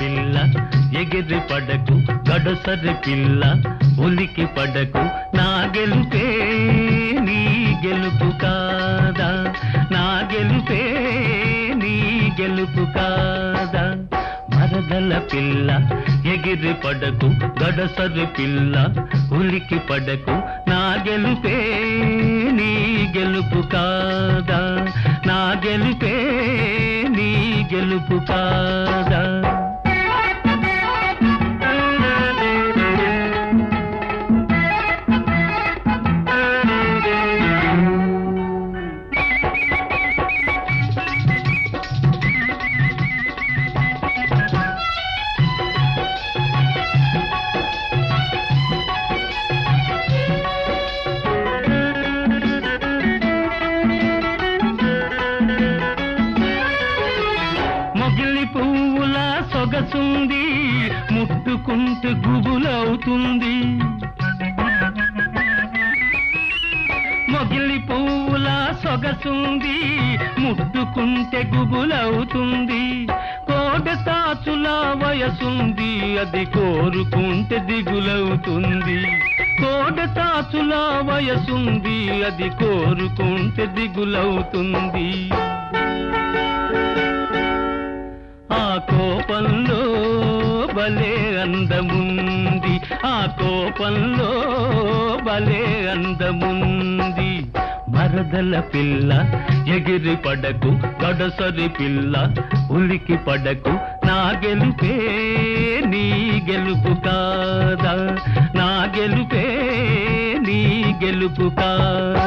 పిల్ల ఎగిరి పడకు గడసరి పిల్ల ఉలికి పడకు నా గెలుపే నీ గెలుపు కాదా మరదల పిల్ల ఎగిరి పడకు గడసరి పిల్ల ఉలికి పడకు నా గెలుపే నీ గెలుపు కాదా? నా గెలుపే నీ గెలుపు కాదా? సొగసుంది ముట్టుకుంటే గుబులవుతుంది. మొగిలి పువ్వుల సొగసుంది ముట్టుకుంటే గుబులవుతుంది. కోట తాచుల వయసుంది అది కోరుకుంటే దిగులవుతుంది. కోట తాచుల వయసుంది అది కోరుకుంటే దిగులవుతుంది. భలే అందముంది. ఆ కోపంలో భలే అందముంది. మరదల పిల్ల ఎగిరి పడకు గడసరి పిల్ల ఉలికి పడకు నా గెలుపే నీ గెలుపు కాదా? నా గెలుపే నీ గెలుపు కాదా?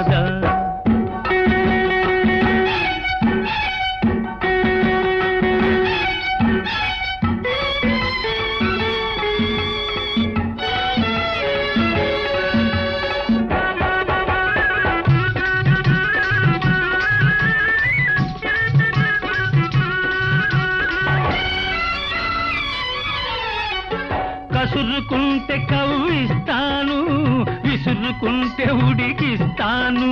కసురుకుంటే కవ్విస్తాను విసురుకుంటే ఉడికిస్తాను.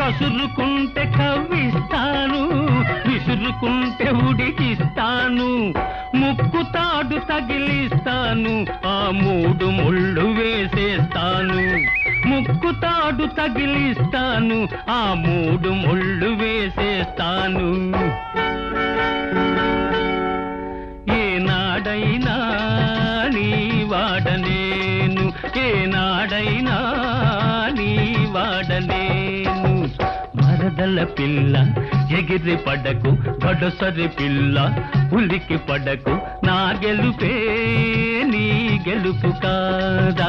కసురుకుంటే కవ్విస్తాను విసురుకుంటే ఉడికిస్తాను. ముక్కు తాడు తగిలిస్తాను ఆ మూడు ముళ్ళు వేసేస్తాను. ముక్కు తాడు తగిలిస్తాను ఆ మూడు ముళ్ళు ఏనాడైనా నీ వాడనేను మరదల పిల్ల ఎగిరి పడకు గడసరి పిల్ల పులికి పడకు నా గెలుపే నీ గెలుపు కాదా?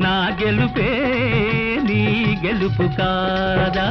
నా గెలుపే నీ గెలుపు కాదా?